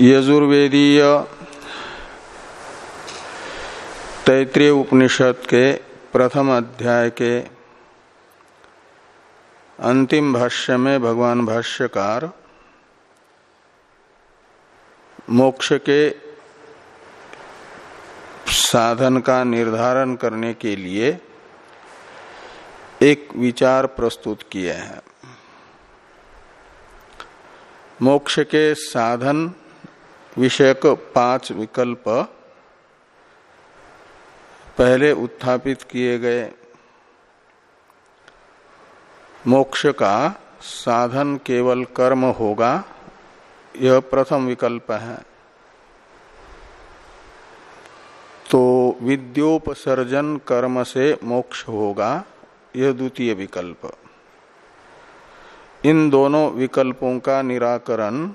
यजुर्वेदीय तैतृय उपनिषद के प्रथम अध्याय के अंतिम भाष्य में भगवान भाष्यकार मोक्ष के साधन का निर्धारण करने के लिए एक विचार प्रस्तुत किए हैं। मोक्ष के साधन विषयक पाँच विकल्प पहले उत्थापित किए गए। मोक्ष का साधन केवल कर्म होगा, यह प्रथम विकल्प है। तो विद्योपसर्जन कर्म से मोक्ष होगा, यह द्वितीय विकल्प। इन दोनों विकल्पों का निराकरण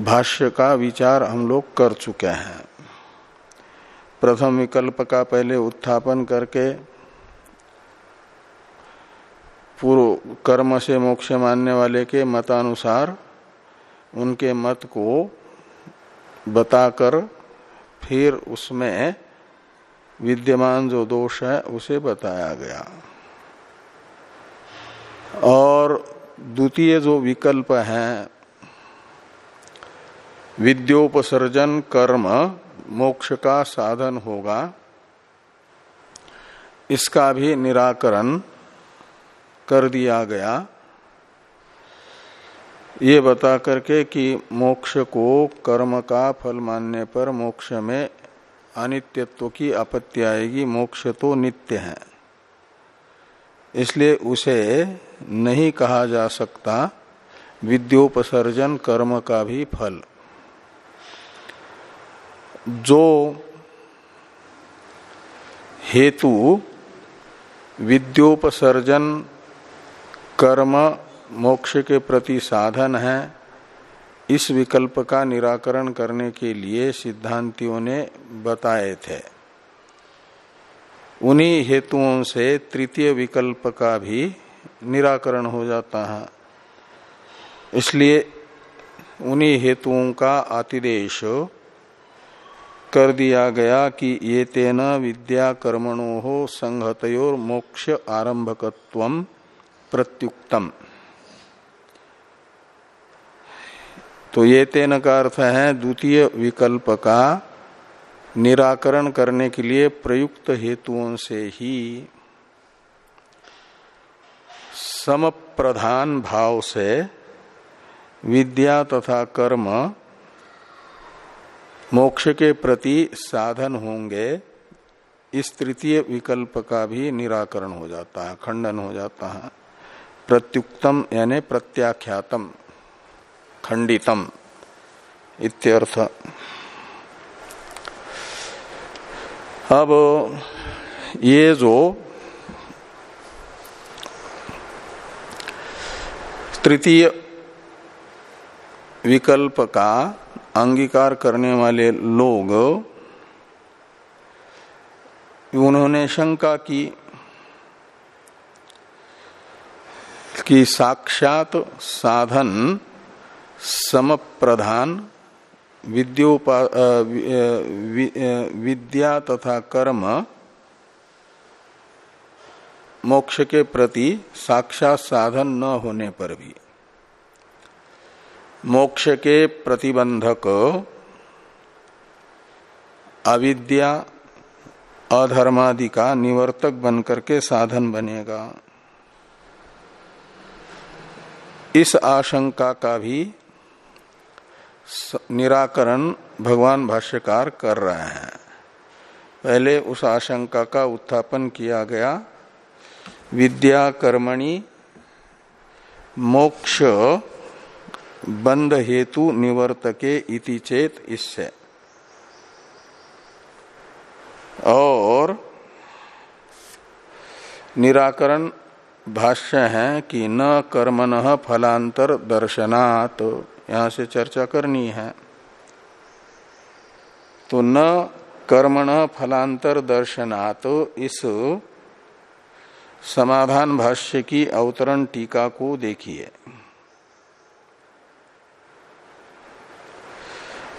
भाष्य का विचार हम लोग कर चुके हैं। प्रथम विकल्प का पहले उत्थापन करके पूर्व कर्म से मोक्ष मानने वाले के मतानुसार उनके मत को बताकर फिर उसमें विद्यमान जो दोष है उसे बताया गया। और द्वितीय जो विकल्प है विद्योपसर्जन कर्म मोक्ष का साधन होगा। इसका भी निराकरण कर दिया गया। ये बता करके कि मोक्ष को कर्म का फल मानने पर मोक्ष में अनित्यत्व की आपत्ति आएगी। मोक्ष तो नित्य है। इसलिए उसे नहीं कहा जा सकता। विद्योपसर्जन कर्म का भी फल। जो हेतु विद्योपसर्जन कर्म मोक्ष के प्रति साधन है, इस विकल्प का निराकरण करने के लिए सिद्धांतियों ने बताए थे। उन्हीं हेतुओं से तृतीय विकल्प का भी निराकरण हो जाता है। इसलिए उन्हीं हेतुओं का अतिदेश कर दिया गया कि ये तेना विद्या कर्मणो हो संहतोर मोक्ष आरंभकत्व प्रत्युक्तम। तो ये तेन का अर्थ है, द्वितीय विकल्प का निराकरण करने के लिए प्रयुक्त हेतुओं से ही सम प्रधान भाव से विद्या तथा कर्म मोक्ष के प्रति साधन होंगे, इस तृतीय विकल्प का भी निराकरण हो जाता है, खंडन हो जाता है। प्रत्युक्तम यानी प्रत्याख्यातम, खंडितम, इत्यर्थ। अब ये जो तृतीय विकल्प का अंगीकार करने वाले लोग, उन्होंने शंका की कि साक्षात साधन सम प्रधान विद्योपा विद्या तथा कर्म मोक्ष के प्रति साक्षात साधन न होने पर भी। मोक्ष के प्रतिबंधक, अविद्या, अधर्मादि का निवर्तक बनकर के साधन बनेगा। इस आशंका का भी निराकरण भगवान भाष्यकार कर रहे हैं। पहले उस आशंका का उत्थापन किया गया। विद्या कर्मणि, मोक्ष बंद हेतु निवर्तके इति चेत इससे और निराकरण भाष्य है कि न कर्मन फलांतर दर्शनात्। यहाँ से चर्चा करनी है। तो न कर्मण फलांतर दर्शनात् इस समाधान भाष्य की अवतरण टीका को देखिए।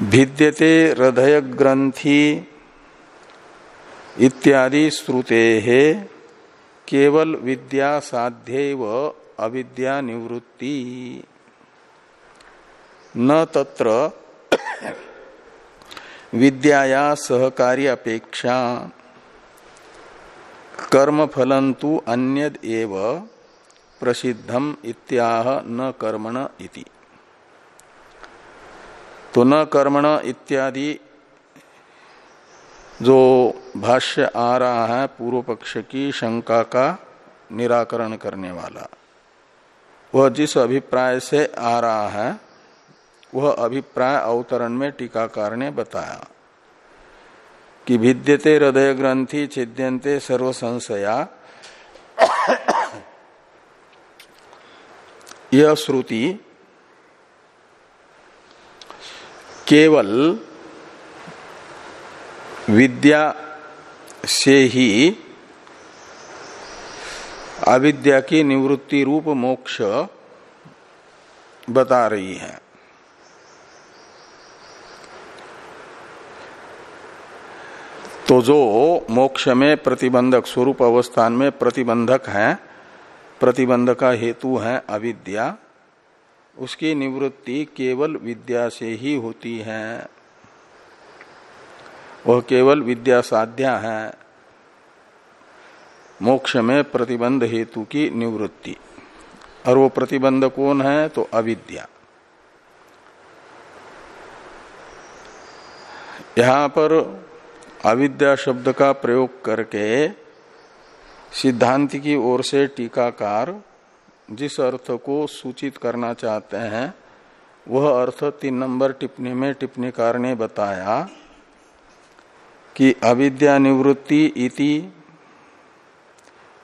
भिद्यते हृदय ग्रंथि इत्यादि श्रुते केवल विद्या साध्य अविद्या निवृत्ति। न तत्र विद्याया सहकारी अपेक्षा। कर्म फलंतु अन्यद एव प्रसिद्धम इत्याह न कर्मण इति। तो न कर्मण इत्यादि जो भाष्य आ रहा है पूर्व पक्ष की शंका का निराकरण करने वाला। वह जिस अभिप्राय से आ रहा है, वह अभिप्राय अवतरण में टीकाकार ने बताया कि भिद्यते हृदय ग्रंथि छिद्यंते सर्व संशया। यह श्रुति केवल विद्या से ही अविद्या की निवृत्ति रूप मोक्ष बता रही है। तो जो मोक्ष में प्रतिबंधक स्वरूप अवस्थान में प्रतिबंधक है, प्रतिबंध का हेतु है अविद्या उसकी निवृत्ति केवल विद्या से ही होती है। वह केवल विद्या साध्या है। मोक्ष में प्रतिबंध हेतु की निवृत्ति। और वो प्रतिबंध कौन है? तो अविद्या। यहाँ पर अविद्या शब्द का प्रयोग करके सिद्धांत की ओर से टीकाकार जिस अर्थ को सूचित करना चाहते हैं, वह अर्थ तीन नंबर टिप्पणी में टिप्पणीकार ने बताया कि अविद्या निवृत्ति इति,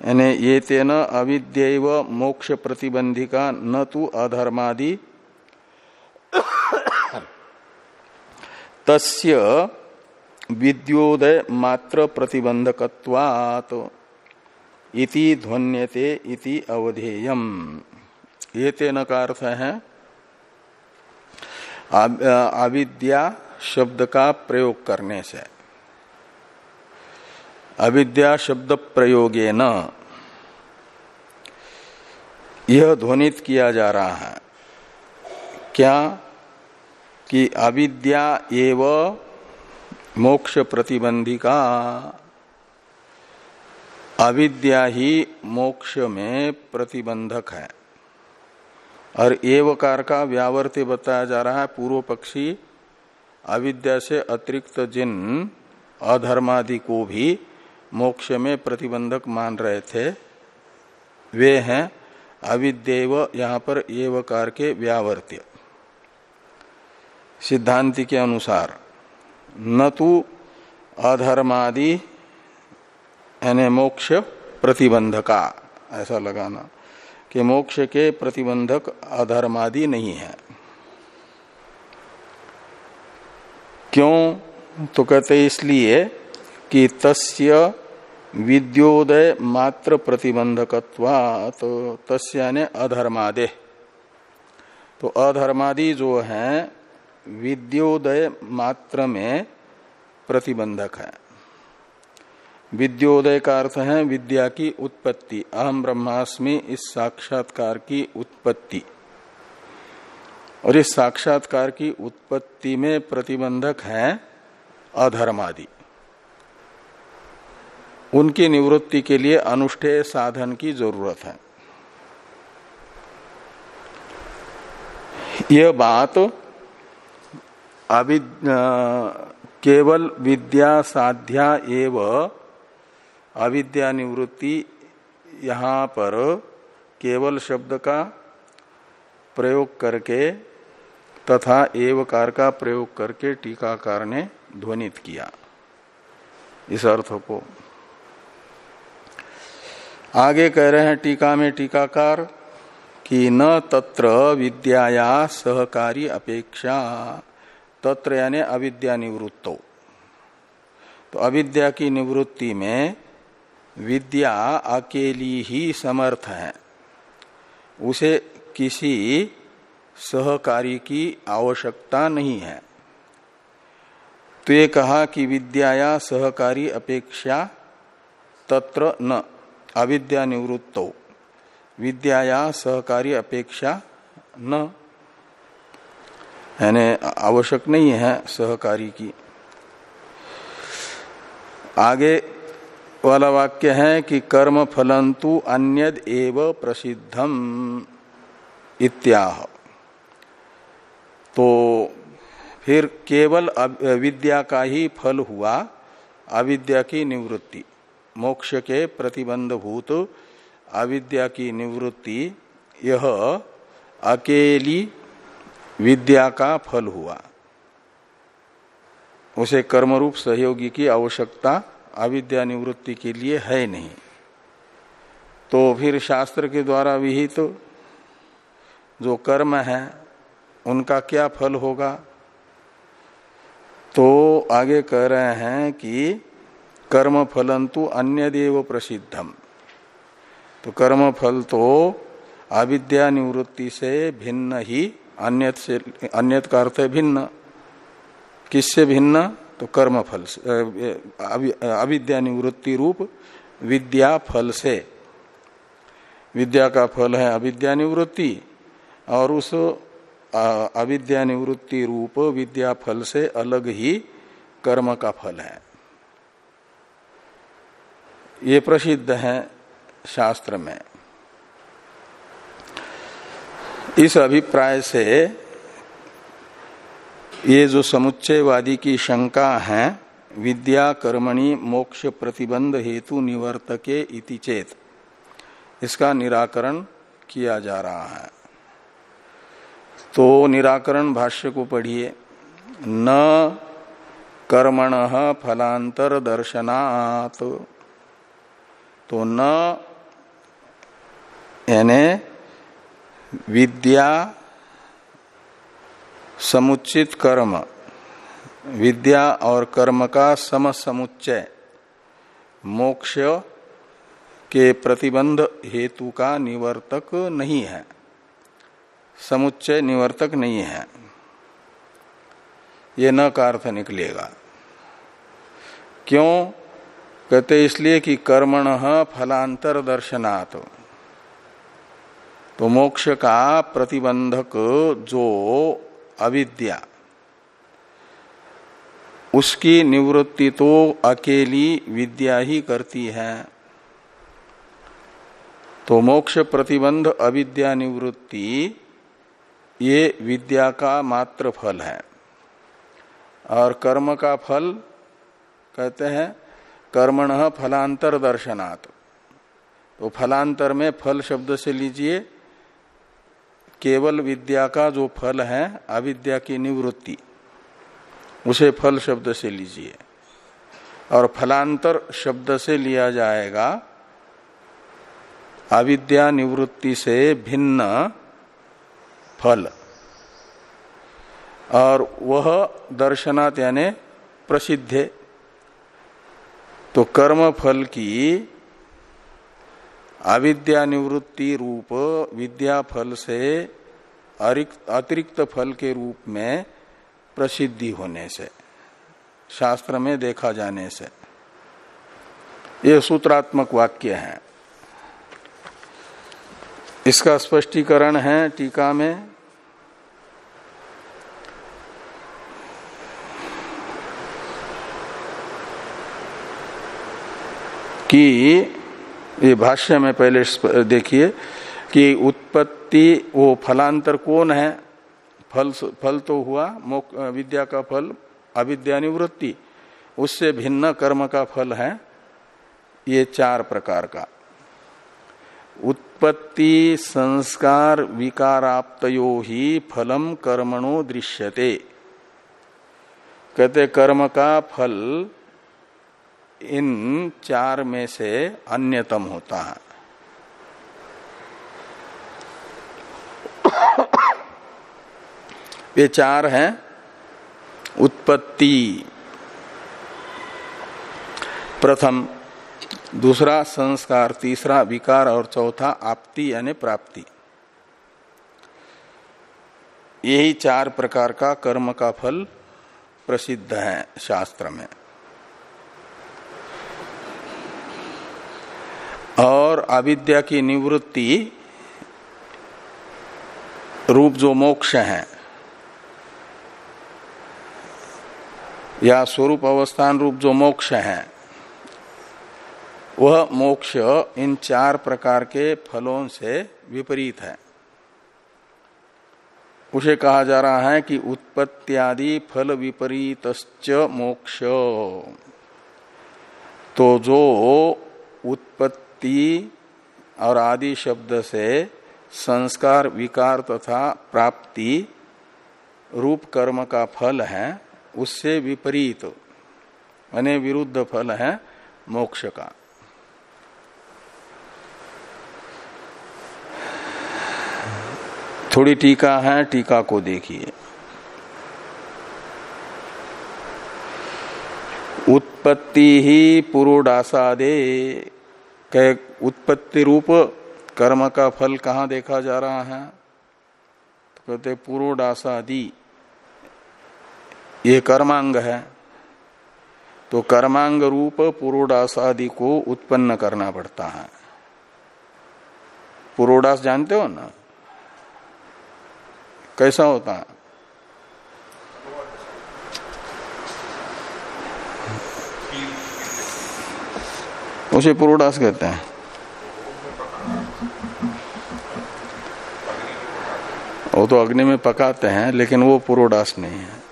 यानी ये तेन अविद्यव मोक्ष प्रतिबंधिका न तो अधर्मादि। तस्य विद्योदय मात्र प्रतिबंधकत्वात्। इति ध्वन्यते इति अवधेयम। ये तेन का अर्थ है? अविद्या शब्द का प्रयोग करने से। अविद्या शब्द प्रयोगे न। यह ध्वनित किया जा रहा है। क्या? कि अविद्या एव मोक्ष प्रतिबंधिका। अविद्या ही मोक्ष में प्रतिबंधक है। और एवकार का व्यावर्त्य बताया जा रहा है, पूर्व पक्षी अविद्या से अतिरिक्त जिन अधर्मादि को भी मोक्ष में प्रतिबंधक मान रहे थे, वे हैं अविद्यव यहाँ पर एवकार के व्यावर्त्य सिद्धांति के अनुसार, न तो अधर्मादि यानी मोक्ष प्रतिबंधका। ऐसा लगाना कि मोक्ष के प्रतिबंधक अधर्मादि नहीं है। क्यों? तो कहते इसलिए कि तस्य विद्योदय मात्र प्रतिबंधकत्वा तो तस्य यानी अधर्मादे। तो अधर्मादि जो है, विद्योदय मात्र में प्रतिबंधक है। विद्योदय का अर्थ है विद्या की उत्पत्ति। अहम ब्रह्मास्मि इस साक्षात्कार की उत्पत्ति। और इस साक्षात्कार की उत्पत्ति में प्रतिबंधक है अधर्मादि। उनकी निवृत्ति के लिए अनुष्ठेय साधन की ज़रूरत है। यह बात अभी केवल विद्या साध्या एव अविद्या निवृत्ति यहाँ पर केवल शब्द का प्रयोग करके तथा एवकार का प्रयोग करके टीकाकार ने ध्वनित किया। इस अर्थ को। आगे कह रहे हैं टीका में टीकाकार कि न तत्र विद्याया सहकारी अपेक्षा, तत्र यानी अविद्या निवृत्तो। तो अविद्या की निवृत्ति में विद्या अकेली ही समर्थ है। उसे किसी सहकारी की आवश्यकता नहीं है। तो ये कहा कि विद्या या सहकारी अपेक्षा तत्र न, अविद्या निवृत्त। विद्याया सहकारी अपेक्षा न। यानी आवश्यक नहीं है सहकारी की। आगे वाला वाक्य है कि कर्म फलंतु अन्यद एव प्रसिद्धम इत्याह। तो फिर केवल विद्या का ही फल हुआ, अविद्या की निवृत्ति। मोक्ष के प्रतिबंध भूत अविद्या की निवृत्ति, यह अकेली विद्या का फल हुआ। उसे कर्मरूप सहयोगी की आवश्यकता अविद्या निवृत्ति के लिए है नहीं। तो फिर शास्त्र के द्वारा विहित तो जो कर्म है, उनका क्या फल होगा? तो आगे कह रहे हैं कि कर्म फलंतु अन्य देव प्रसिद्धम। तो कर्म फल तो अविद्या निवृत्ति से भिन्न ही, अन्यत से, अन्यत का अर्थ है भिन्न। किससे भिन्न? तो कर्म फल से अविद्या निवृत्ति रूप विद्या फल से। विद्या का फल है अविद्या निवृत्ति और उस अविद्या निवृत्ति रूप विद्या फल से अलग ही कर्म का फल है। ये प्रसिद्ध है शास्त्र में। इस अभिप्राय से ये जो समुच्चयवादी की शंका है, विद्या कर्मणि मोक्ष प्रतिबंध हेतु निवर्तके इति चेत। इसका निराकरण किया जा रहा है। तो निराकरण भाष्य को पढ़िए। न कर्मण फलांतर दर्शनात् तो न, यानी, विद्या समुचित कर्म, विद्या और कर्म का सम समुच्चय मोक्ष के प्रतिबंध हेतु का निवर्तक नहीं है। समुच्चय निवर्तक नहीं है। ये न का अर्थ निकलेगा। क्यों? कहते इसलिए कि कर्मण फलांतर दर्शनात् तो मोक्ष का प्रतिबंधक जो अविद्या। उसकी निवृत्ति तो अकेली विद्या ही करती है। तो मोक्ष प्रतिबंध अविद्या निवृत्ति, ये विद्या का मात्र फल है। और कर्म का फल, कहते हैं, कर्मण फलांतर दर्शनात् तो फलांतर में फल शब्द से लीजिए केवल विद्या का जो फल है, अविद्या की निवृत्ति, उसे फल शब्द से लीजिए। और फलांतर शब्द से लिया जाएगा, अविद्या निवृत्ति से भिन्न फल। और वह दर्शनात् यानी प्रसिद्ध। तो कर्म फल की अविद्या निवृत्ति रूप विद्या फल से अतिरिक्त फल के रूप में प्रसिद्धि होने से, शास्त्र में देखा जाने से। ये सूत्रात्मक वाक्य है। इसका स्पष्टीकरण है टीका में। कि ये भाष्य में पहले देखिए कि उत्पत्ति, वो फलांतर कौन है? फल फल तो हुआ विद्या का फल अविद्यानिवृत्ति उससे भिन्न कर्म का फल है, ये चार प्रकार का। उत्पत्ति, संस्कार, विकाराप्तयो ही फलम कर्मणो दृश्यते। कहते कर्म का फल इन चार में से अन्यतम होता है। ये चार हैं। उत्पत्ति। प्रथम, दूसरा संस्कार, तीसरा विकार और चौथा आपति यानी प्राप्ति। यही चार प्रकार का कर्म का फल प्रसिद्ध है शास्त्र में। और अविद्या की निवृत्ति रूप जो मोक्ष है, या स्वरूप अवस्थान रूप जो मोक्ष है, वह मोक्ष इन चार प्रकार के फलों से विपरीत है। उसे कहा जा रहा है कि उत्पत्त्यादि फल विपरीत मोक्ष। तो जो उत्पत्ति और आदि शब्द से संस्कार, विकार तथा प्राप्ति रूप कर्म का फल है, उससे विपरीत अने विरुद्ध फल है मोक्ष का। थोड़ी टीका है, टीका को देखिए। उत्पत्ति ही पुरोडासादे। के उत्पत्ति रूप कर्म का फल कहाँ देखा जा रहा है? तो कहते पुरोडासादि। ये कर्मांग है। तो कर्मांग रूप पुरोडासादि को उत्पन्न करना पड़ता है। पुरोडास जानते हो ना? कैसा होता है? उसे पुरोडास कहते हैं। वो तो अग्नि में पकाते हैं, लेकिन वो पुरोडास नहीं है।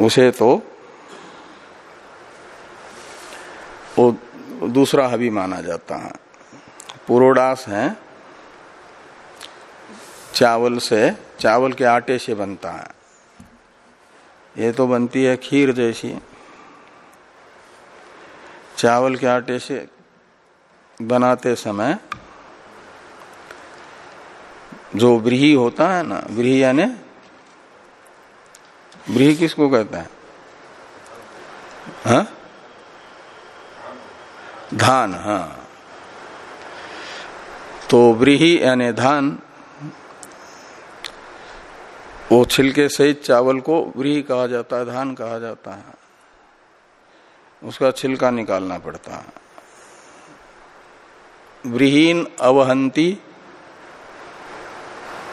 उसे तो वो दूसरा हबी माना जाता है। पुरोडास है, चावल से, चावल के आटे से बनता है। ये तो बनती है खीर जैसी। चावल के आटे से बनाते समय जो ब्रीही होता है ना ब्रीही यानी ब्रीही किसको कहते हैं? हा? धान हाँ। तो ब्रीही यानी धान, वो छिलके सहित चावल को ब्रीही कहा जाता है, धान कहा जाता है। उसका छिलका निकालना पड़ता है। व्रीहीन अवहंती,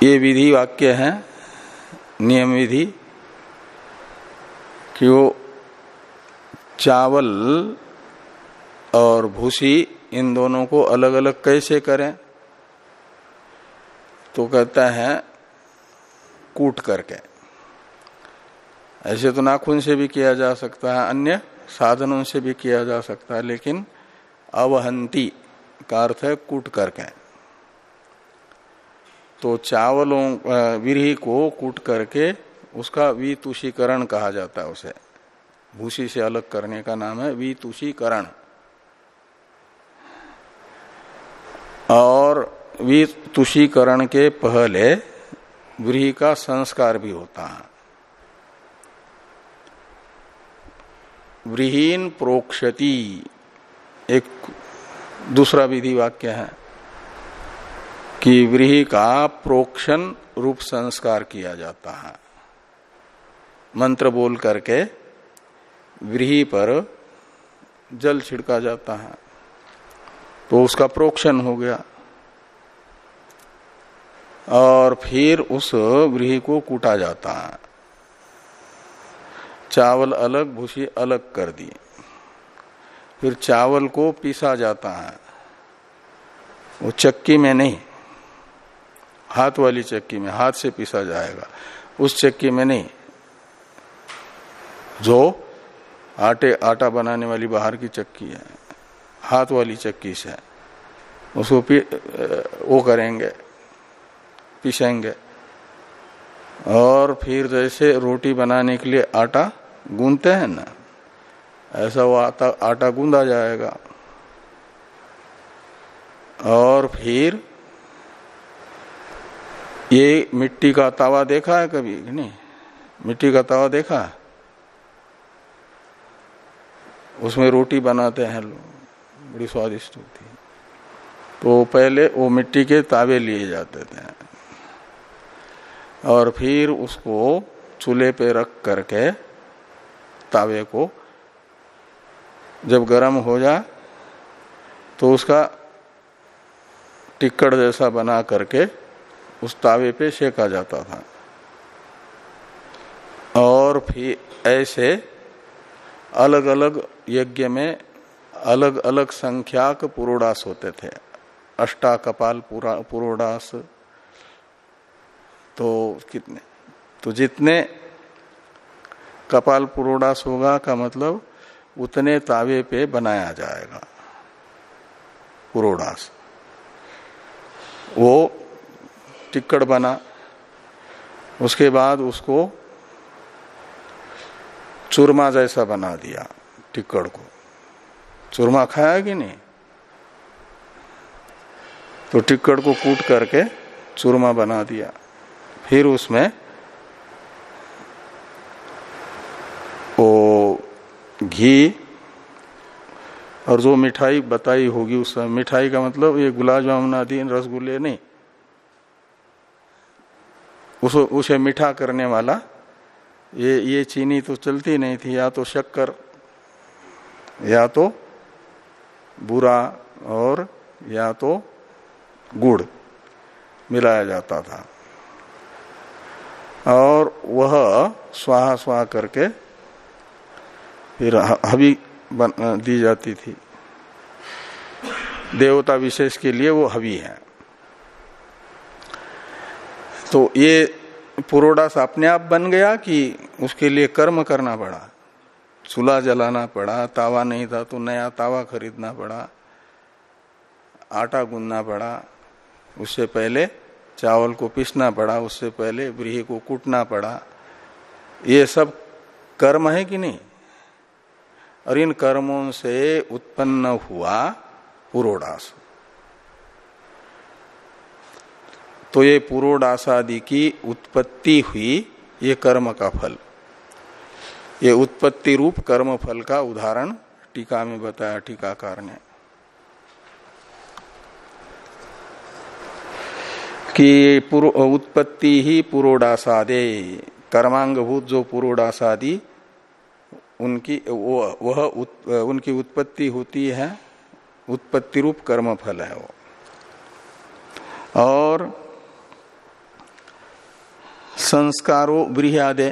ये विधि वाक्य है, नियम विधि, कि वो चावल और भूसी, इन दोनों को अलग अलग कैसे करें? तो कहता है, कूट करके। ऐसे तो नाखून से भी किया जा सकता है, अन्य साधनों से भी किया जा सकता है, लेकिन अवहंती का अर्थ है कूट करके। तो चावलों विरही को कूट करके उसका वितुषीकरण कहा जाता है उसे। भूसी से अलग करने का नाम है वितुषीकरण। और वितुषीकरण के पहले व्रीही का संस्कार भी होता है। व्रीहीन प्रोक्षति। एक दूसरा विधि वाक्य है कि व्रीही का प्रोक्षण रूप संस्कार किया जाता है। मंत्र बोल करके व्रीही पर जल छिड़का जाता है। तो उसका प्रोक्षण हो गया। और फिर उस व्रीही को कूटा जाता है। चावल अलग, भूसी अलग कर दिए फिर चावल को पीसा जाता है। वो चक्की में नहीं, हाथ वाली चक्की में, हाथ से पीसा जाएगा। उस चक्की में नहीं, जो आटे, आटा बनाने वाली बाहर की चक्की है, हाथ वाली चक्की से, उसको वो करेंगे, पिसेंगे। और फिर जैसे रोटी बनाने के लिए आटा गूंदते हैं ना। ऐसा वो आटा आटा गूंदा जाएगा। और फिर ये मिट्टी का तवा देखा है कभी नहीं? मिट्टी का तवा देखा है? उसमें रोटी बनाते हैं लोग। बड़ी स्वादिष्ट होती है। तो पहले वो मिट्टी के तावे लिए जाते थे। और फिर उसको चूल्हे पे रख करके तावे को जब गर्म हो जाए तो उसका टिक्कड़ जैसा बना करके उस तावे पे सेका जाता था। और फिर ऐसे अलग अलग यज्ञ में अलग अलग संख्याक पुरोडास होते थे। अष्टा कपाल पुरोडास तो कितने तो जितने कपाल पुरोडास होगा का मतलब उतने तावे पे बनाया जाएगा पुरोडास। वो टिक्कड़ बना, उसके बाद उसको चूरमा जैसा बना दिया टिक्कड़ को। चूरमा खाया कि नहीं? तो टिक्कड़ को कूट करके चूरमा बना दिया। फिर उसमें वो घी और जो मिठाई बताई होगी उस मिठाई का मतलब ये गुलाब जामुन आदि रसगुल्ले नहीं। उस, उसे मीठा करने वाला, ये ये चीनी तो चलती नहीं थी, या तो शक्कर, या तो बुरा और या तो गुड़ मिलाया जाता था। और वह स्वाहा स्वाहा करके फिर हवि दी जाती थी। देवता विशेष के लिए वो हवि है। तो ये पुरोडास अपने आप बन गया कि उसके लिए कर्म करना पड़ा। चूल्हा जलाना पड़ा, तावा नहीं था तो नया तावा खरीदना पड़ा, आटा गूंदना पड़ा। उससे पहले चावल को पीसना पड़ा, उससे पहले व्रीही को कूटना पड़ा। ये सब कर्म है कि नहीं? और इन कर्मों से उत्पन्न हुआ पुरोडास। तो ये पुरोडासादि की उत्पत्ति हुई, ये कर्म का फल। ये उत्पत्ति रूप कर्म फल का उदाहरण टीका में बताया टीकाकार ने। कि उत्पत्ति ही पुरोडासादे। कर्मांगभूत जो पुरोडासादि उनकी वह उत, उनकी उत्पत्ति होती है उत्पत्ति रूप कर्म फल है वो। और संस्कारो व्रीहादे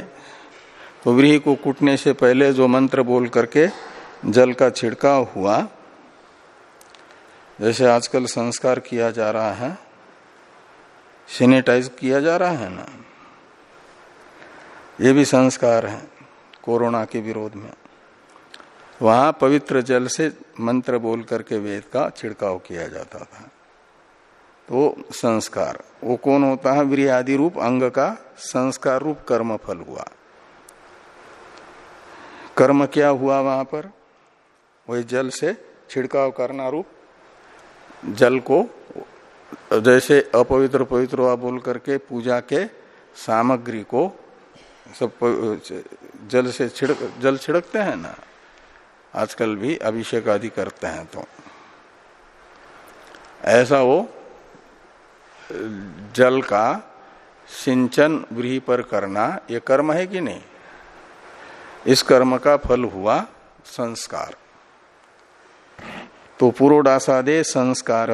तो व्रीह को कूटने से पहले जो मंत्र बोल करके जल का छिड़काव हुआ जैसे आजकल संस्कार किया जा रहा है सैनिटाइज किया जा रहा है ना? ये भी संस्कार है कोरोना के विरोध में। वहाँ पवित्र जल से मंत्र बोल करके वेद का छिड़काव किया जाता था। तो संस्कार, वो कौन होता है? वीर आदि रूप, अंग का संस्कार रूप कर्म फल हुआ। कर्म क्या हुआ वहाँ पर? वही जल से छिड़काव करना रूप, जल को जैसे अपवित्र पवित्र हुआ बोल करके पूजा के सामग्री को सब जल से छिड़क, जल छिड़कते हैं ना? आजकल भी अभिषेक आदि करते हैं तो। ऐसा वो, जल का सिंचन व्रीही पर करना, ये कर्म है कि नहीं? इस कर्म का फल हुआ संस्कार। तो पुरोडासादे संस्कार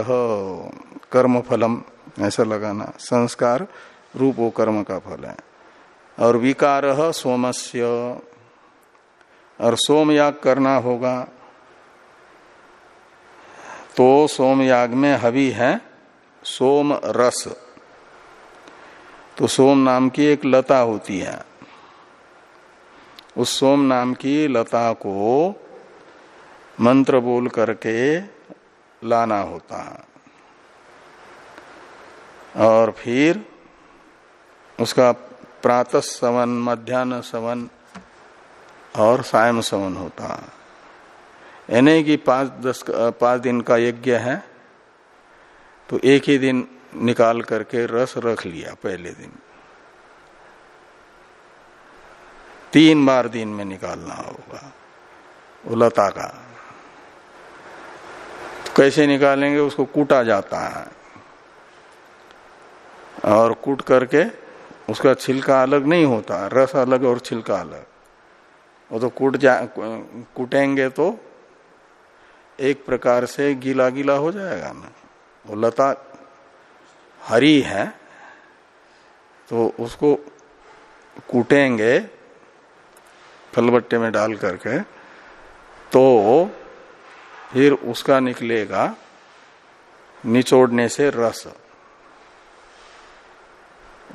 कर्म फलम ऐसा लगाना। संस्कार रूप वो कर्म का फल है। और विकार सोमस्य। और सोमयाग करना होगा। तो सोमयाग में हवि है सोम रस। तो सोम नाम की एक लता होती है। उस सोम नाम की लता को मंत्र बोल करके लाना होता है। और फिर उसका प्रातः सवन मध्यान्ह सवन और सायम सवन होता है। यानी कि पाँच दस, पाँच दिन का यज्ञ है तो एक ही दिन निकाल करके रस रख लिया पहले दिन। तीन बार दिन में निकालना होगा उलता का। कैसे निकालेंगे उसको कूटा जाता है। और कूट करके उसका छिलका अलग नहीं होता, रस अलग और छिलका अलग। वो तो कूट जा, कूटेंगे तो एक प्रकार से गीला गीला हो जाएगा ना। वो लता हरी है तो उसको कूटेंगे फलबट्टे में डाल करके तो फिर उसका निकलेगा निचोड़ने से रस।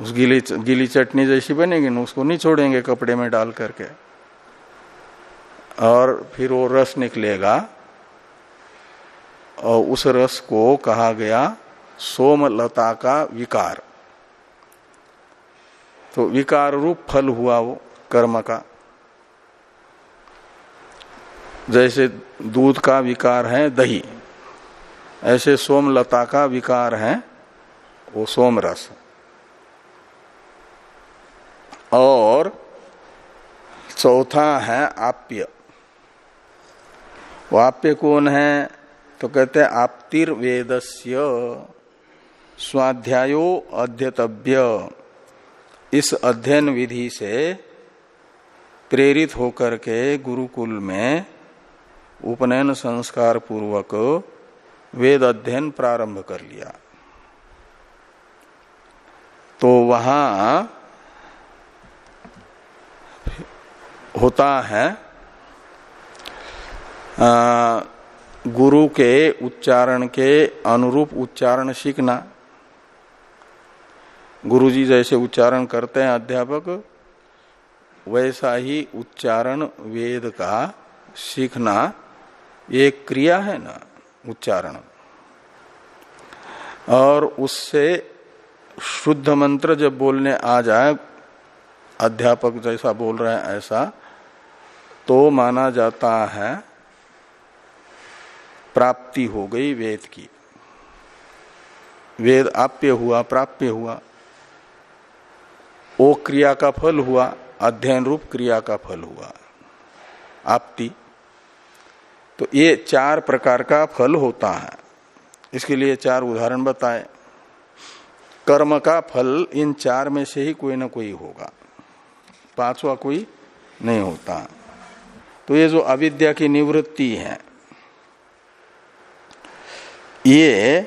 उस गीली गीली चटनी जैसी बनेगी ना, उसको निचोड़ेंगे कपड़े में डाल करके। और फिर वो रस निकलेगा। और उस रस को कहा गया सोमलता का विकार। तो विकार रूप फल हुआ वो, कर्म का। जैसे दूध का विकार है, दही। ऐसे सोमलता का विकार है, वो सोम रस और चौथा है आप्य। वो आप्य कौन है? तो कहते हैं आप्तिर वेदस्य स्वाध्यायो अध्यतव्य। इस अध्ययन विधि से प्रेरित होकर के गुरुकुल में उपनयन संस्कार पूर्वक वेद अध्ययन प्रारंभ कर लिया। तो वहाँ होता है गुरु के उच्चारण के अनुरूप उच्चारण सीखना। गुरु जी जैसे उच्चारण करते हैं अध्यापक, वैसा ही उच्चारण वेद का सीखना। एक क्रिया है ना, उच्चारण। और उससे शुद्ध मंत्र जब बोलने आ जाए, अध्यापक जैसा बोल रहे हैं ऐसा तो माना जाता है, प्राप्ति हो गई वेद की। वेद आप्य हुआ, प्राप्य हुआ। वो क्रिया का फल हुआ, अध्ययन रूप क्रिया का फल हुआ। आपती। तो ये चार प्रकार का फल होता है। इसके लिए चार उदाहरण बताए। कर्म का फल इन चार में से ही कोई ना कोई होगा। पांचवा कोई नहीं होता। तो ये जो अविद्या की निवृत्ति है, ये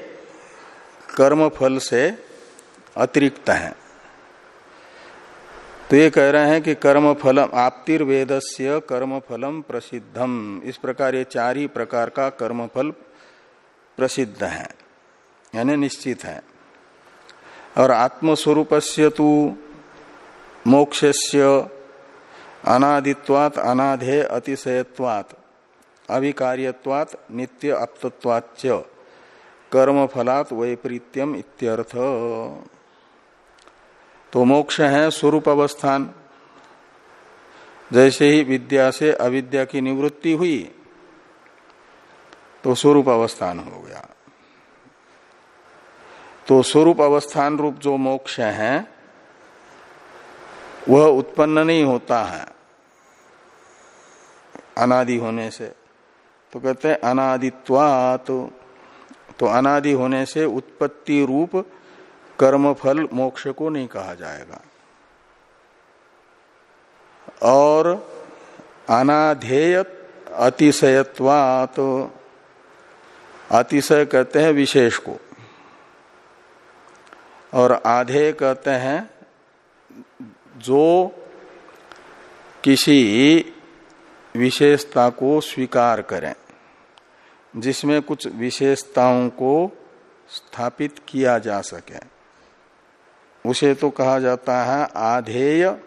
कर्म फल से अतिरिक्त है। तो ये कह रहे हैं कि कर्म फलम आपतिर से कर्म फलम प्रसिद्धम। इस प्रकार ये चार ही प्रकार का कर्म फल प्रसिद्ध है, यानी निश्चित है। और आत्मस्वरूप से तो मोक्षस्य अनादित्वात अनाधे अतिशयत्वात अभिकार्यवात नित्य अपतत्वाच कर्म फलात वैपरीत्यम इत्यर्थ। तो मोक्ष है स्वरूप अवस्थान। जैसे ही विद्या से अविद्या की निवृत्ति हुई तो स्वरूप अवस्थान हो गया। तो स्वरूप अवस्थान रूप जो मोक्ष है वह उत्पन्न नहीं होता है। अनादि होने से। तो कहते हैं अनादित्वात। तो, तो अनादि होने से उत्पत्ति रूप कर्म फल मोक्ष को नहीं कहा जाएगा। और अनाधेय अतिशयत्वात तो अतिशय कहते हैं विशेष को। और आधे कहते हैं जो किसी विशेषता को स्वीकार करें, जिसमें कुछ विशेषताओं को स्थापित किया जा सके। उसे तो कहा जाता है आधेय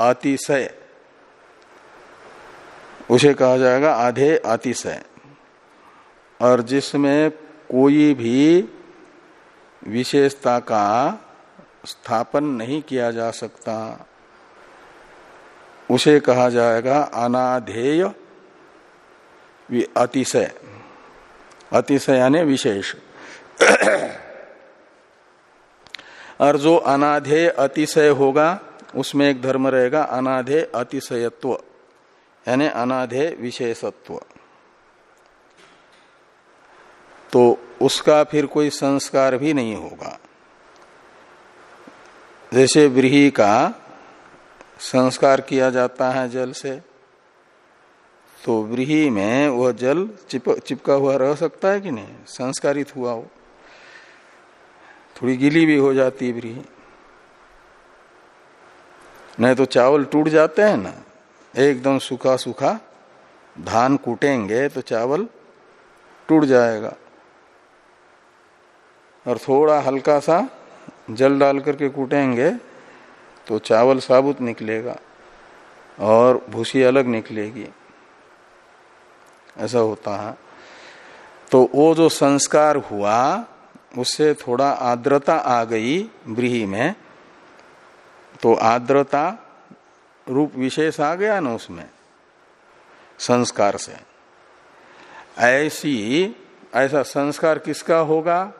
अतिशय। उसे कहा जाएगा आधे अतिशय। और जिसमें कोई भी विशेषता का स्थापन नहीं किया जा सकता, उसे कहा जाएगा अनाधेय अतिशय। अतिशय यानी विशेष। और जो अनाधे अतिशय होगा, उसमें एक धर्म रहेगा, अनाधे अतिशयत्व, यानी अनाधे विशेषत्व। तो उसका फिर कोई संस्कार भी नहीं होगा। जैसे व्रीही का संस्कार किया जाता है जल से तो व्रीही में वह जल चिप, चिपका हुआ रह सकता है कि नहीं? संस्कारित हुआ हो। थोड़ी गीली भी हो जाती है व्रीही नहीं तो चावल टूट जाते हैं ना। एकदम सूखा सूखा धान कूटेंगे तो चावल टूट जाएगा। और थोड़ा हल्का सा जल डाल करके कूटेंगे तो चावल साबुत निकलेगा और भूसी अलग निकलेगी। ऐसा होता है। तो वो जो संस्कार हुआ उससे थोड़ा आर्द्रता आ गई व्रीही में तो आर्द्रता रूप विशेष आ गया ना उसमें, संस्कार से। ऐसी, ऐसा संस्कार किसका होगा?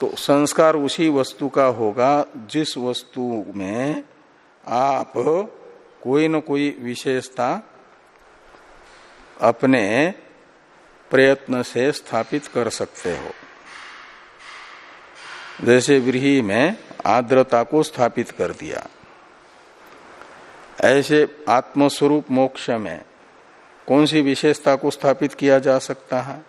तो संस्कार उसी वस्तु का होगा जिस वस्तु में आप कोई न कोई विशेषता अपने प्रयत्न से स्थापित कर सकते हो। जैसे व्रीही में आर्द्रता को स्थापित कर दिया। ऐसे आत्मस्वरूप मोक्ष में कौन सी विशेषता को स्थापित किया जा सकता है?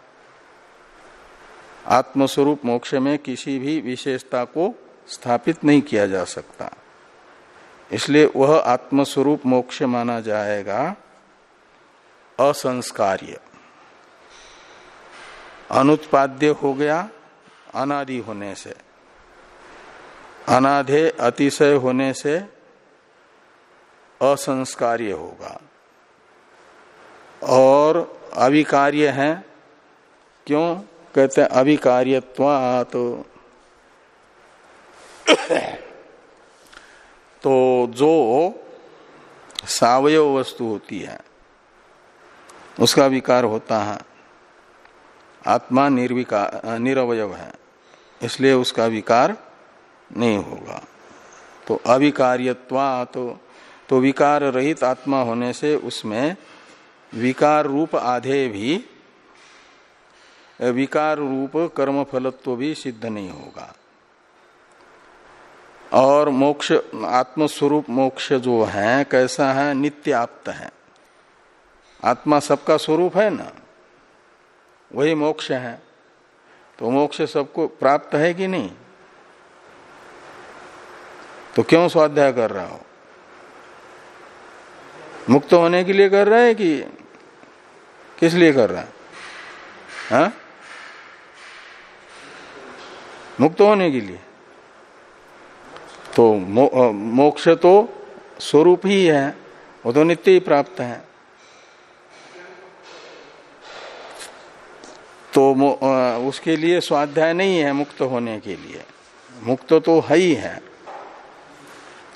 आत्मस्वरूप मोक्ष में किसी भी विशेषता को स्थापित नहीं किया जा सकता। इसलिए वह आत्मस्वरूप मोक्ष माना जाएगा असंस्कार्य। अनुत्पाद्य हो गया, अनादि होने से। अनाधे अतिशय होने से असंस्कार्य होगा। और अविकार्य है, क्यों? कहते हैं अविकार्यत्वात। तो जो सावयव वस्तु होती है, उसका विकार होता है। आत्मा निर्विकार, निरवयव है, इसलिए उसका विकार नहीं होगा। तो अविकार्यत्वात तो, तो विकार रहित आत्मा होने से उसमें विकार रूप आधे भी विकार रूप कर्म फलत्व भी सिद्ध नहीं होगा। और मोक्ष आत्मस्वरूप मोक्ष जो है कैसा है? नित्य आप्त है। आत्मा सबका स्वरूप है ना? वही मोक्ष है। तो मोक्ष सबको प्राप्त है कि नहीं? तो क्यों स्वाध्याय कर रहा हो? मुक्त होने के लिए कर रहा है कि किस लिए कर रहा है? हा? मुक्त होने के लिए। तो मो, मोक्ष तो स्वरूप ही है वो तो नित्य ही प्राप्त है। तो उसके लिए स्वाध्याय नहीं है मुक्त होने के लिए। मुक्त तो है ही है।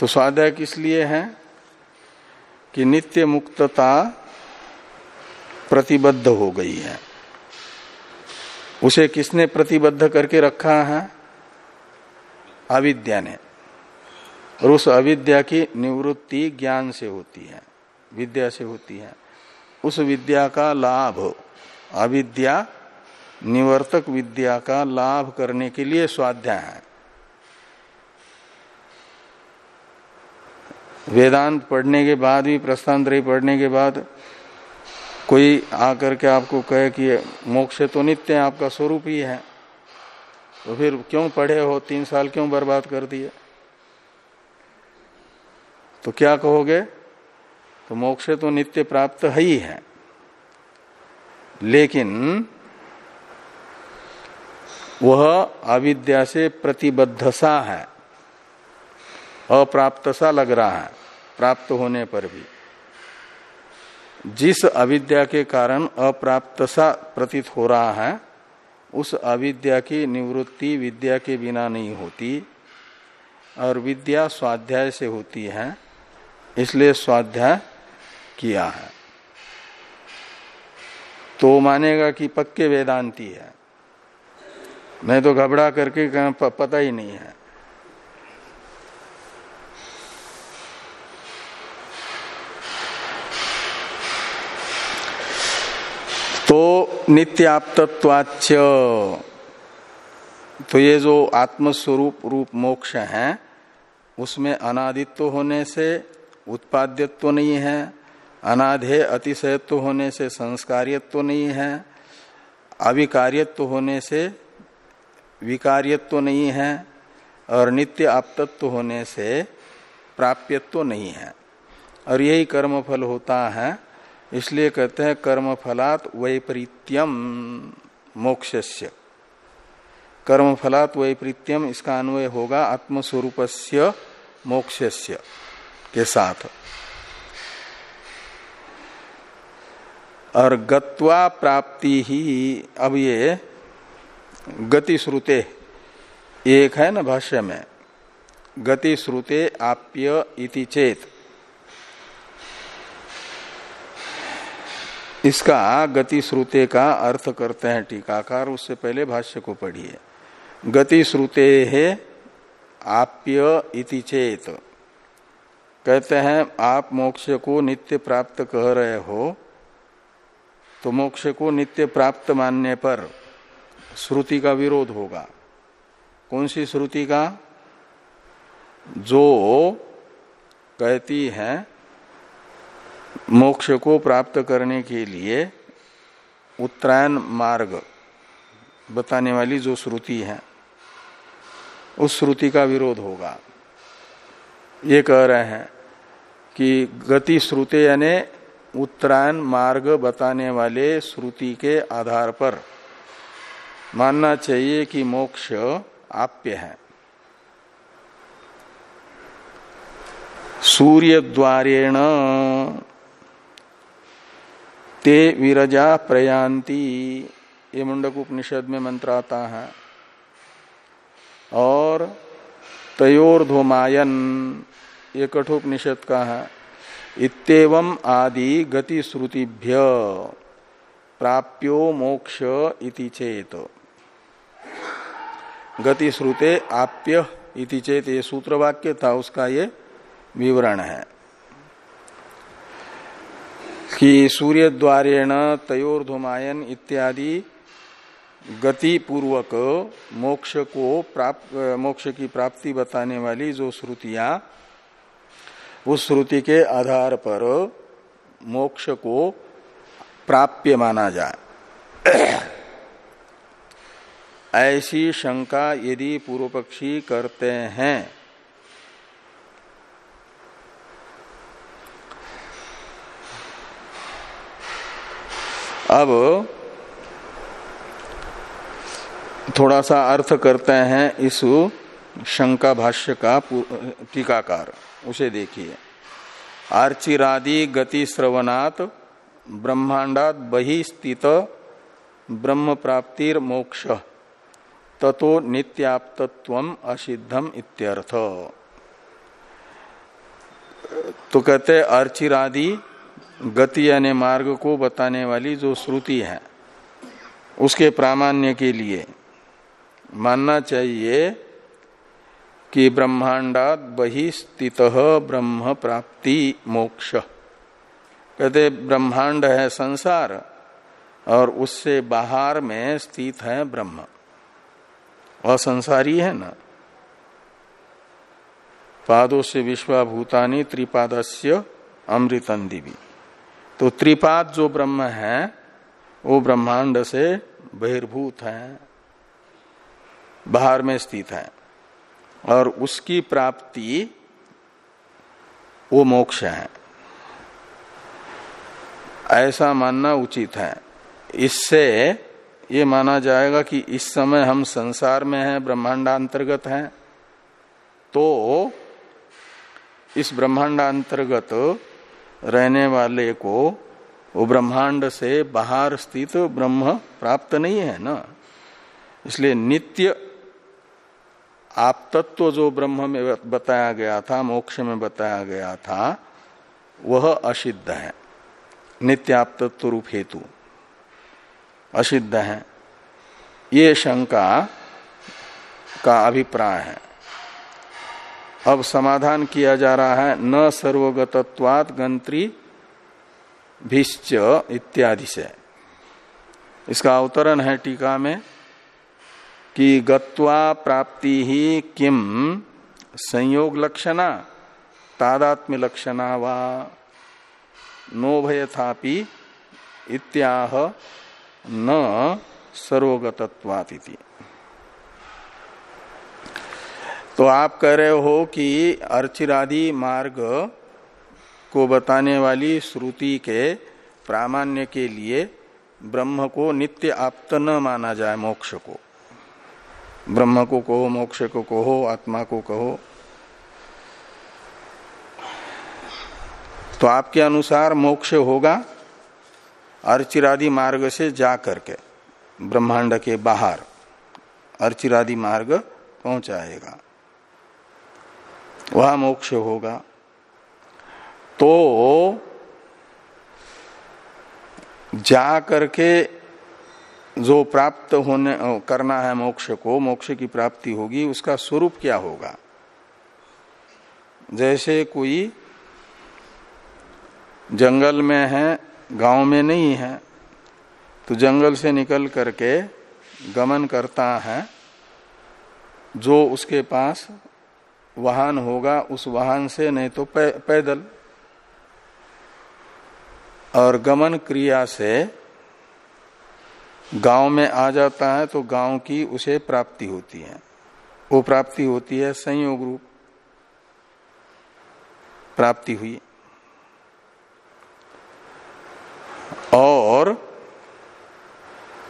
तो स्वाध्याय किस लिए है? कि नित्य मुक्तता प्रतिबद्ध हो गई है। उसे किसने प्रतिबद्ध करके रखा है? अविद्या ने। और उस अविद्या की निवृत्ति ज्ञान से होती है, विद्या से होती है। उस विद्या का लाभ, अविद्या निवर्तक विद्या का लाभ करने के लिए स्वाध्याय है। वेदांत पढ़ने के बाद भी प्रस्थान पढ़ने के बाद कोई आकर के आपको कहे कि मोक्ष तो नित्य है आपका स्वरूप ही है। तो फिर क्यों पढ़े हो? तीन साल क्यों बर्बाद कर दिए? तो क्या कहोगे? तो मोक्ष तो नित्य प्राप्त है ही है। लेकिन वह अविद्या से प्रतिबद्ध सा है। अप्राप्त सा लग रहा है, प्राप्त होने पर भी। जिस अविद्या के कारण अप्राप्त सा प्रतीत हो रहा है, उस अविद्या की निवृत्ति विद्या के बिना नहीं होती, और विद्या स्वाध्याय से होती है, इसलिए स्वाध्याय किया है। तो मानेगा कि पक्के वेदांती है। नहीं तो घबरा करके पता ही नहीं है। तो नित्याप्तत्वाच तो ये जो आत्मस्वरूप रूप मोक्ष है, उसमें अनादित्व होने से उत्पाद्यत्व नहीं है, अनाधे अतिशयत्व होने से संस्कार्यत्व नहीं है, अविकार्यत्व होने से विकार्यत्व नहीं है, और नित्य आपतत्व होने से प्राप्यत्व नहीं है। और यही कर्मफल होता है। इसलिए कहते हैं कर्मफलात वैपरीत्यम मोक्षस्य। कर्मफलात वैपरीत्यम इसका अन्वय होगा आत्मस्वरूप से मोक्षस्य के साथ। और गत्वा प्राप्ति ही अब ये गति श्रुते एक है ना भाष्य में गति श्रुते आप्य इति चेत। इसका गति श्रुते का अर्थ करते हैं टीकाकार, उससे पहले भाष्य को पढ़िए। गति श्रुते है आप्य इति चेत। कहते हैं, आप मोक्ष को नित्य प्राप्त कह रहे हो तो मोक्ष को नित्य प्राप्त मानने पर श्रुति का विरोध होगा। कौन सी श्रुति का? जो कहती है मोक्ष को प्राप्त करने के लिए उत्तरायण मार्ग बताने वाली जो श्रुति है, उस श्रुति का विरोध होगा। ये कह रहे हैं कि गति श्रुति यानी उत्तरायण मार्ग बताने वाले श्रुति के आधार पर मानना चाहिए कि मोक्ष आप्य है। सूर्य द्वारेण ते विरजा प्रयांति ये मुंडक उपनिषद में मंत्र आता है। और तयोर्धोमायन, ये कठोपनिषद का है। इतम आदि गति श्रुतिभ्य प्राप्यो मोक्ष इति चेत। गति श्रुते आप्य इति चेत, ये सूत्र वाक्य था, उसका ये विवरण है। कि सूर्य द्वारेण तयोर्धुमायन इत्यादि गति पूर्वक मोक्ष को प्राप्त, मोक्ष की प्राप्ति बताने वाली जो श्रुतियाँ, उस श्रुति के आधार पर मोक्ष को प्राप्य माना जाए। ऐसी शंका यदि पूर्व पक्षी करते हैं अब थोड़ा सा अर्थ करते हैं इस शंका भाष्य का टीकाकार, उसे देखिए। आर्चिरादि गति श्रवणात ब्रह्मांडात बहि स्थित ब्रह्म प्राप्तिर मोक्ष, ततो नित्याप्तत्व असिद्धम इत्यर्थ। तो कहते अर्चिरादि गति यानी मार्ग को बताने वाली जो श्रुति है, उसके प्रामाण्य के लिए मानना चाहिए कि ब्रह्मांडात बहिस्थित ब्रह्म प्राप्ति मोक्ष। कहते ब्रह्मांड है संसार और उससे बाहर में स्थित है ब्रह्म। असंसारी है ना? पादों से विश्वाभूतानी त्रिपादस्य अमृतंदिवी तो त्रिपाद जो ब्रह्म है, वो ब्रह्मांड से बहिर्भूत है, बाहर में स्थित है। और उसकी प्राप्ति, वो मोक्ष है। ऐसा मानना उचित है। इससे ये माना जाएगा कि इस समय हम संसार में हैं, ब्रह्मांडांतर्गत हैं तो इस ब्रह्मांड ब्रह्मांडांतर्गत रहने वाले को वो ब्रह्मांड से बाहर स्थित ब्रह्म प्राप्त नहीं है ना। इसलिए नित्य आप तत्व जो ब्रह्म में बताया गया था, मोक्ष में बताया गया था, वह असिद्ध है। नित्य आप तत्व रूप हेतु असिद्ध है। ये शंका का अभिप्राय है। अब समाधान किया जा रहा है, न सर्वगतत्वात गंत्री भिश्च इत्यादि से। इसका अवतरण है टीका में कि गत्वा प्राप्ति ही किम संयोग लक्षणा, तादात्म्य लक्षणा वा नोभयथापि इत्याह न सर्वगतत्वातिथि तो आप कह रहे हो कि अर्चिरादि मार्ग को बताने वाली श्रुति के प्रामाण्य के लिए ब्रह्म को नित्य आप्त न माना जाए मोक्ष को। ब्रह्म को कहो, मोक्ष को कहो, आत्मा को कहो। तो आपके अनुसार मोक्ष होगा अर्चिरादि मार्ग से जा करके ब्रह्मांड के बाहर अर्चिरादि मार्ग पहुंचाएगा। वह मोक्ष होगा। तो जा करके जो प्राप्त होने, करना है मोक्ष को, मोक्ष की प्राप्ति होगी, उसका स्वरूप क्या होगा? जैसे कोई जंगल में है, गाँव में नहीं है तो जंगल से निकल करके गमन करता है, जो उसके पास वाहन होगा, उस वाहन से नहीं तो पैदल। और गमन क्रिया से गाँव में आ जाता है तो गाँव की उसे प्राप्ति होती है। वो प्राप्ति होती है संयोग रूप। प्राप्ति हुई। और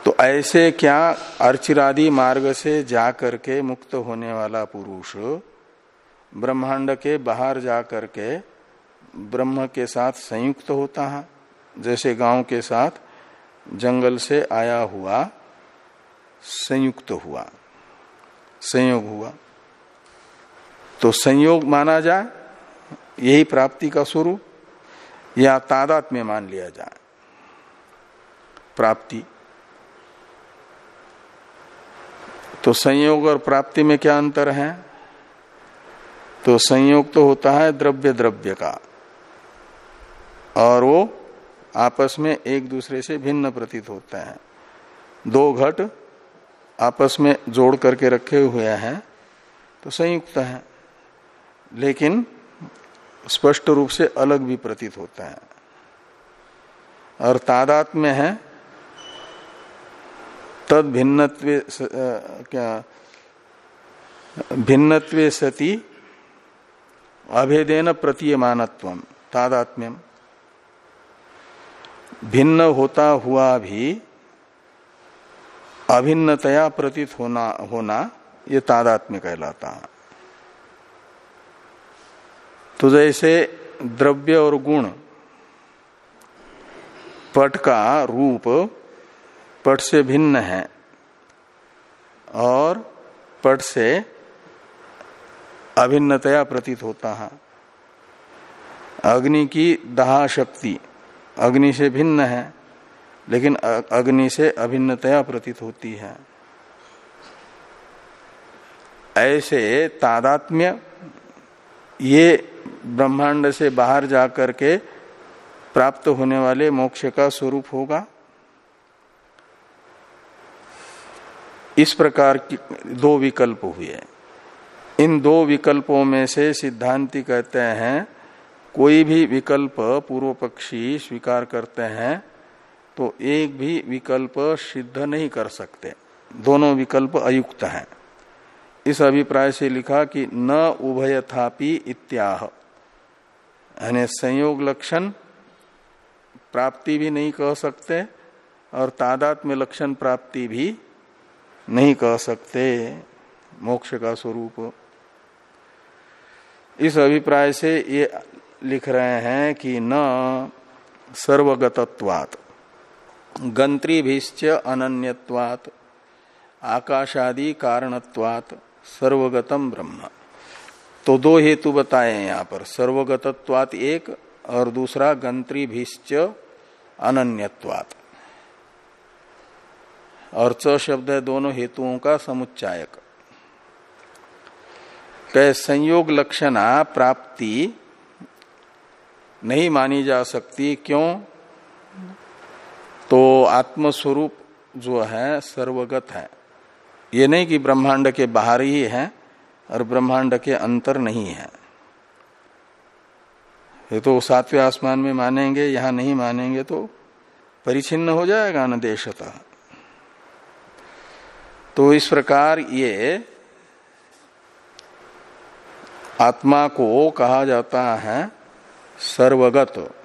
तो ऐसे क्या अर्चिरादि मार्ग से जाकर के मुक्त होने वाला पुरुष ब्रह्मांड के बाहर जा करके ब्रह्म के साथ संयुक्त होता है। जैसे गाँव के साथ जंगल से आया हुआ संयुक्त हुआ, संयोग हुआ। तो संयोग माना जाए, यही प्राप्ति का स्वरूप, या तादात में मान लिया जाए, प्राप्ति। तो संयोग और प्राप्ति में क्या अंतर है? तो संयोग तो होता है द्रव्य द्रव्य का। और वो आपस में एक दूसरे से भिन्न प्रतीत होते हैं। दो घट आपस में जोड़ करके रखे हुए हैं तो संयुक्त है, लेकिन स्पष्ट रूप से अलग भी प्रतीत होता है। और तादात में है तद भिन्नत्वे क्या, भिन्नत्वे सती अभेदेन प्रतीयमानत्व तादात्म्यम भिन्न होता हुआ भी, अभिन्नतया प्रतीत होना होना, ये तादात्म्य कहलाता है। तो जैसे द्रव्य और गुण, पट का रूप, पट से भिन्न है, और पट से अभिन्नतया प्रतीत होता है। अग्नि की दहा शक्ति, अग्नि से भिन्न है, लेकिन अग्नि से अभिन्नतया प्रतीत होती है। ऐसे तादात्म्य, ये ब्रह्मांड से बाहर जाकर के प्राप्त होने वाले मोक्ष का स्वरूप होगा। इस प्रकार की दो विकल्प हुए। इन दो विकल्पों में से सिद्धांति कहते हैं, कोई भी विकल्प पूर्व पक्षी स्वीकार करते हैं तो एक भी विकल्प सिद्ध नहीं कर सकते। दोनों विकल्प अयुक्त हैं। इस अभिप्राय से लिखा कि न उभयथापि इत्याह। यानी संयोग लक्षण प्राप्ति भी नहीं कह सकते और तादात्म्य लक्षण प्राप्ति भी नहीं कह सकते, मोक्ष का स्वरूप। इस अभिप्राय से ये लिख रहे हैं कि न सर्वगतत्वात, गंत्रीभिश्च अनन्यत्वात, आकाशादि कारणत्वात सर्वगतम ब्रह्म। तो दो हेतु बताए यहाँ पर, सर्वगतत्वात एक और दूसरा गंत्रीभिश्च अनन्यत्वात। और च शब्द है दोनों हेतुओं का समुच्चायक। संयोग लक्षणा प्राप्ति नहीं मानी जा सकती, क्यों? तो आत्मस्वरूप जो है, सर्वगत है। ये नहीं कि ब्रह्मांड के बाहर ही है और ब्रह्मांड के अंतर नहीं है। ये तो सातवें आसमान में मानेंगे, यहाँ नहीं मानेंगे तो परिचिन्न हो जाएगा न देशता। तो इस प्रकार ये आत्मा को कहा जाता है सर्वगत।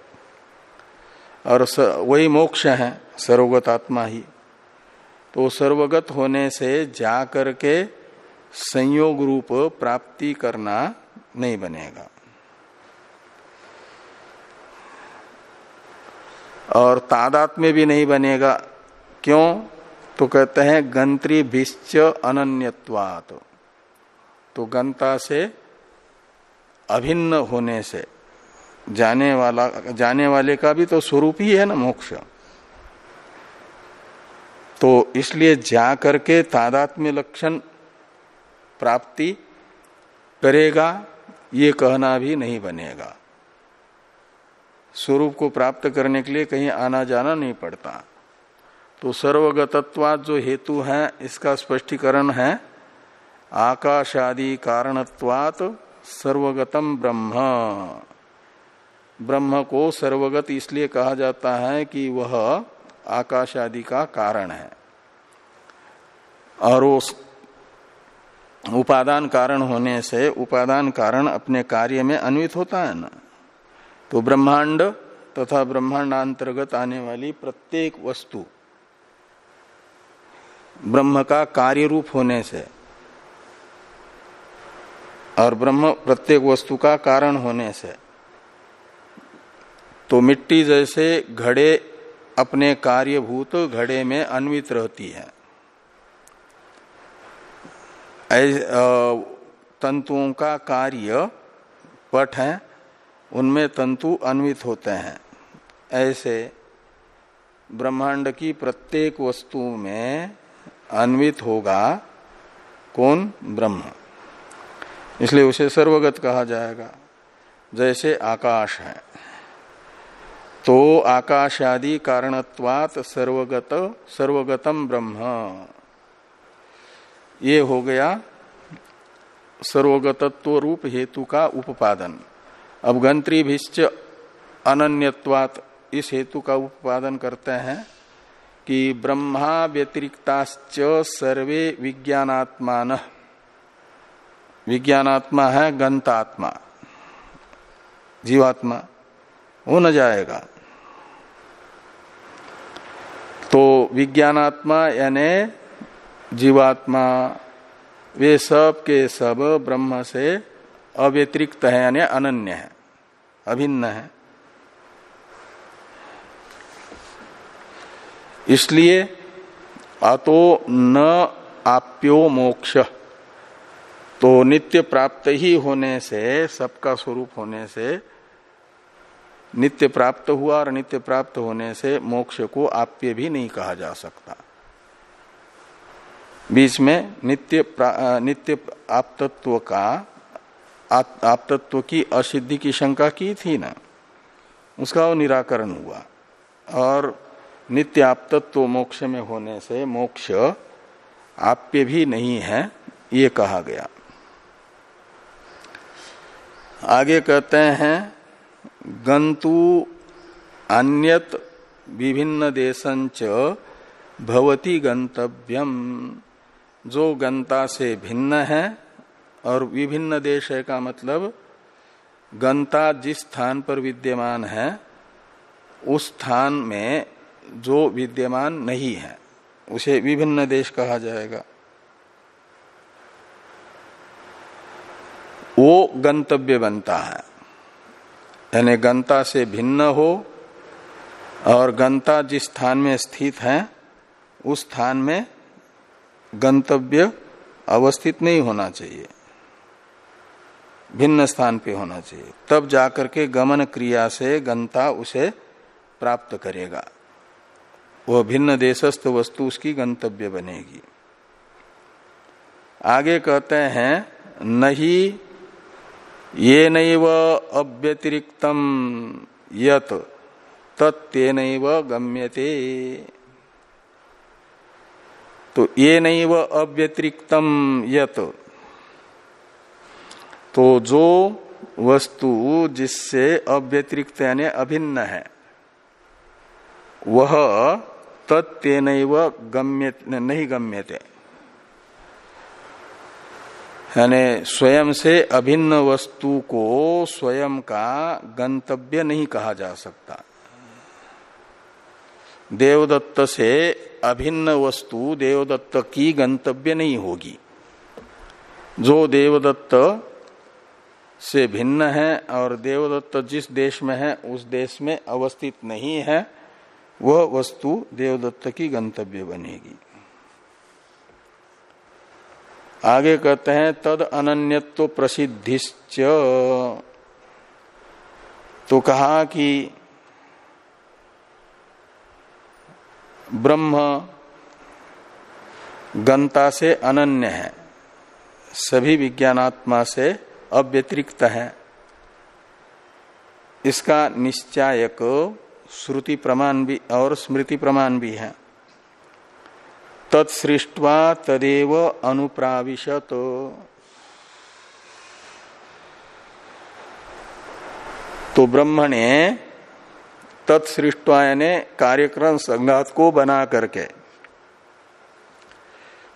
और वही मोक्ष है, सर्वगत आत्मा ही। तो सर्वगत होने से जा करके संयोग रूप प्राप्ति करना नहीं बनेगा। और तादात में भी नहीं बनेगा। क्यों? तो कहते हैं गंत्री भिश्च अनन्यत्वात। तो गंता से अभिन्न होने से, जाने वाला, जाने वाले का भी तो स्वरूप ही है ना मोक्ष। तो इसलिए जा करके तादात्म्य लक्षण प्राप्ति करेगा, ये कहना भी नहीं बनेगा। स्वरूप को प्राप्त करने के लिए कहीं आना जाना नहीं पड़ता। तो सर्वगतत्वाद जो हेतु है, इसका स्पष्टीकरण है, आकाशादि कारणत्वात सर्वगतम ब्रह्म। ब्रह्म को सर्वगत इसलिए कहा जाता है कि वह आकाश आदि का कारण है। और उपादान कारण होने से उपादान कारण अपने कार्य में अन्वित होता है ना। तो ब्रह्मांड तथा ब्रह्मांड अंतर्गत आने वाली प्रत्येक वस्तु ब्रह्म का कार्य रूप होने से और ब्रह्म प्रत्येक वस्तु का कारण होने से। तो मिट्टी जैसे घड़े अपने कार्यभूत घड़े में अन्वित रहती है। तंतुओं का कार्य पट है, उनमें तंतु अन्वित होते हैं। ऐसे ब्रह्मांड की प्रत्येक वस्तु में अन्वित होगा कौन? ब्रह्म। इसलिए उसे सर्वगत कहा जाएगा। जैसे आकाश है। तो आकाश आदि कारणत्वात सर्वगत, सर्वगतम ब्रह्म। ये हो गया सर्वगतत्व रूप हेतु का उपादन। अब गंत्री भिश्च अनन्यत्वात इस हेतु का उपादन करते हैं कि ब्रह्मा व्यतिरिक्ताश्च सर्वे विज्ञानात्मान। विज्ञानात्मा है, गंतात्मा। जीवात्मा हो न जाएगा। तो विज्ञानात्मा यानी जीवात्मा, वे सब के सब ब्रह्म से अव्यतिरिक्त है, यानी अनन्य है, अभिन्न है। इसलिए अतो न आप्यो मोक्ष। तो नित्य प्राप्त ही होने से सबका स्वरूप होने से नित्य प्राप्त हुआ और नित्य प्राप्त होने से मोक्ष को आप्य भी नहीं कहा जा सकता। बीच में नित्य नित्य आपतत्व का आप, आपतत्व की असिद्धि की शंका की थी ना? उसका वो निराकरण हुआ। और नित्य आपतत्व मोक्ष में होने से मोक्ष आप्य भी नहीं है ये कहा गया। आगे कहते हैं गंतु अन्यत विभिन्न देशंच भवती गंतव्यम जो गंता से भिन्न है और विभिन्न देश है का मतलब गंता जिस स्थान पर विद्यमान है, उस स्थान में जो विद्यमान नहीं है। उसे विभिन्न देश कहा जाएगा। वो गंतव्य बनता है। यानी गंता से भिन्न हो और गंता जिस स्थान में स्थित है, उस स्थान में गंतव्य अवस्थित नहीं होना चाहिए। भिन्न स्थान पे होना चाहिए। तब जाकर के गमन क्रिया से गंता उसे प्राप्त करेगा। वह भिन्न देशस्थ वस्तु उसकी गंतव्य बनेगी। आगे कहते हैं नहीं ये नैव अव्यतिरिक्तम यत तत्न गम्यते। तो ये नैव अव्यतिरिक्तम यत तो जो वस्तु जिससे अव्यतिरिक्त यानी अभिन्न है, वह तत्न गम्य नहीं गम्यते। यानी स्वयं से अभिन्न वस्तु को स्वयं का गंतव्य नहीं कहा जा सकता। देवदत्त से अभिन्न वस्तु देवदत्त की गंतव्य नहीं होगी। जो देवदत्त से भिन्न है और देवदत्त जिस देश में है, उस देश में अवस्थित नहीं है, वह वस्तु देवदत्त की गंतव्य बनेगी। आगे कहते हैं, तद अनन्यत्व प्रसिद्धिश्च। तो कहा कि ब्रह्म गंता से अनन्य है, सभी विज्ञानात्मा से अव्यतिरिक्त है। इसका निश्चायक श्रुति प्रमाण भी और स्मृति प्रमाण भी है। तत्सृष्टवा तदेव अनुप्राविशत। तो ब्रह्म ने तत्सृष्टवा यानी कार्यक्रम संघात को बना करके,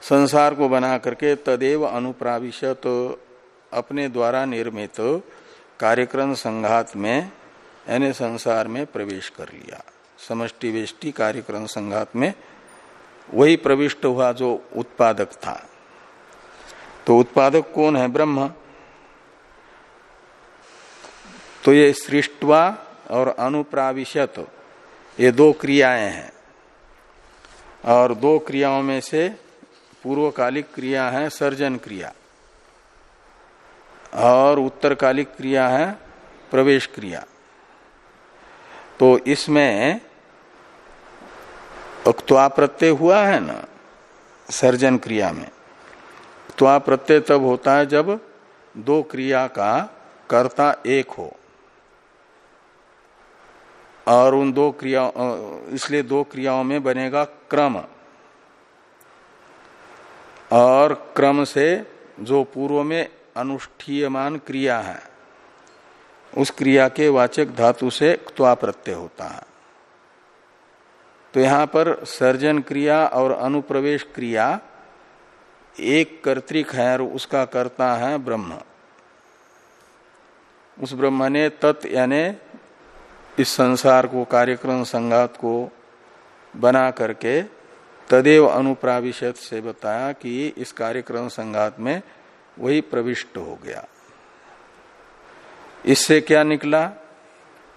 संसार को बना करके तदेव अनुप्राविशत, अपने द्वारा निर्मित कार्यक्रम संघात में, यानी संसार में प्रवेश कर लिया। समष्टि वेष्टि कार्यक्रम संघात में वही प्रविष्ट हुआ जो उत्पादक था। तो उत्पादक कौन है? ब्रह्म। तो ये सृष्टवा और अनुप्राविशत ये दो क्रियाएँ हैं। और दो क्रियाओं में से पूर्वकालिक क्रिया है सर्जन क्रिया। और उत्तरकालिक क्रिया है प्रवेश क्रिया। तो इसमें त्वा प्रत्यय हुआ है ना? सर्जन क्रिया में। त्वा प्रत्यय तब होता है जब दो क्रिया का कर्ता एक हो। और उन दो क्रिया इसलिए दो क्रियाओं में बनेगा क्रम। और क्रम से जो पूर्व में अनुष्ठीयमान क्रिया है, उस क्रिया के वाचक धातु से त्वा प्रत्यय होता है। तो यहाँ पर सर्जन क्रिया और अनुप्रवेश क्रिया एक कर्तिक है और उसका कर्ता है ब्रह्म। उस ब्रह्म ने तत् यानी इस संसार को, कार्यक्रम संघात को बना करके तदेव अनुप्राविशत से बताया कि इस कार्यक्रम संघात में वही प्रविष्ट हो गया। इससे क्या निकला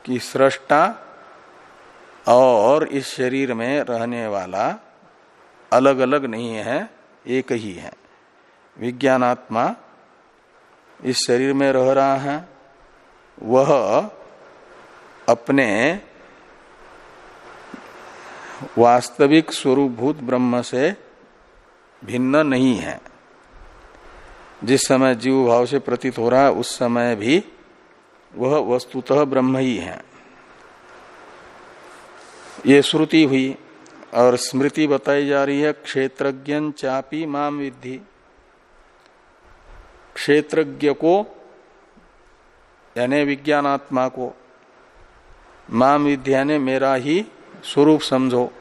कि सृष्टा और इस शरीर में रहने वाला अलग अलग नहीं है, एक ही है। विज्ञानात्मा इस शरीर में रह रहा है, वह अपने वास्तविक स्वरूपभूत ब्रह्म से भिन्न नहीं है। जिस समय जीव भाव से प्रतीत हो रहा है, उस समय भी वह वस्तुतः ब्रह्म ही है। ये श्रुति हुई और स्मृति बताई जा रही है क्षेत्रज्ञ चापी माम विद्धि। क्षेत्रज्ञ को, यानी विज्ञानात्मा को, माम विद्या ने मेरा ही स्वरूप समझो।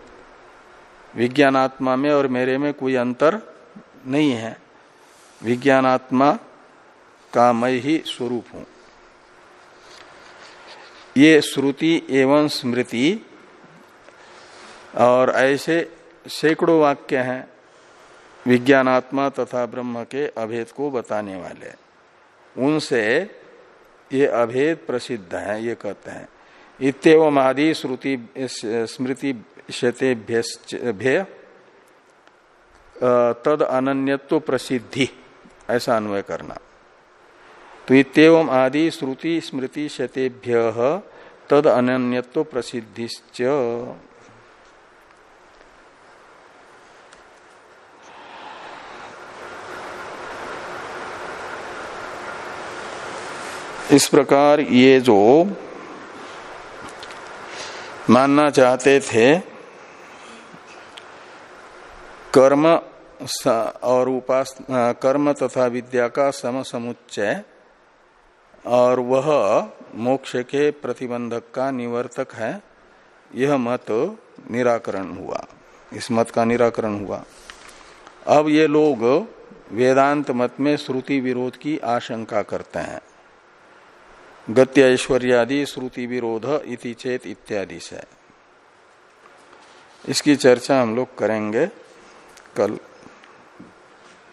विज्ञानात्मा में और मेरे में कोई अंतर नहीं है। विज्ञानात्मा का मैं ही स्वरूप हूँ। ये श्रुति एवं स्मृति और ऐसे सैकड़ों वाक्य हैं विज्ञानात्मा तथा ब्रह्म के अभेद को बताने वाले। उनसे ये अभेद प्रसिद्ध है, ये कहते हैं। इतव आदि श्रुति स्मृति शतेभ्य तद अनन्यत्व प्रसिद्धि, ऐसा अन्वय करना। तो इतव आदि श्रुति, स्मृति शतेभ्य तद अनन्यत्व प्रसिद्धिश्च। इस प्रकार ये जो मानना चाहते थे, कर्म और उपास कर्म तथा विद्या का सम समुच्चय और वह मोक्ष के प्रतिबंधक का निवर्तक है, यह मत निराकरण हुआ। इस मत का निराकरण हुआ। अब ये लोग वेदांत मत में श्रुति विरोध की आशंका करते हैं। गत्य ऐश्वर्यादि श्रुति विरोध इति चेत इत्यादि से। इसकी चर्चा हम लोग करेंगे कल।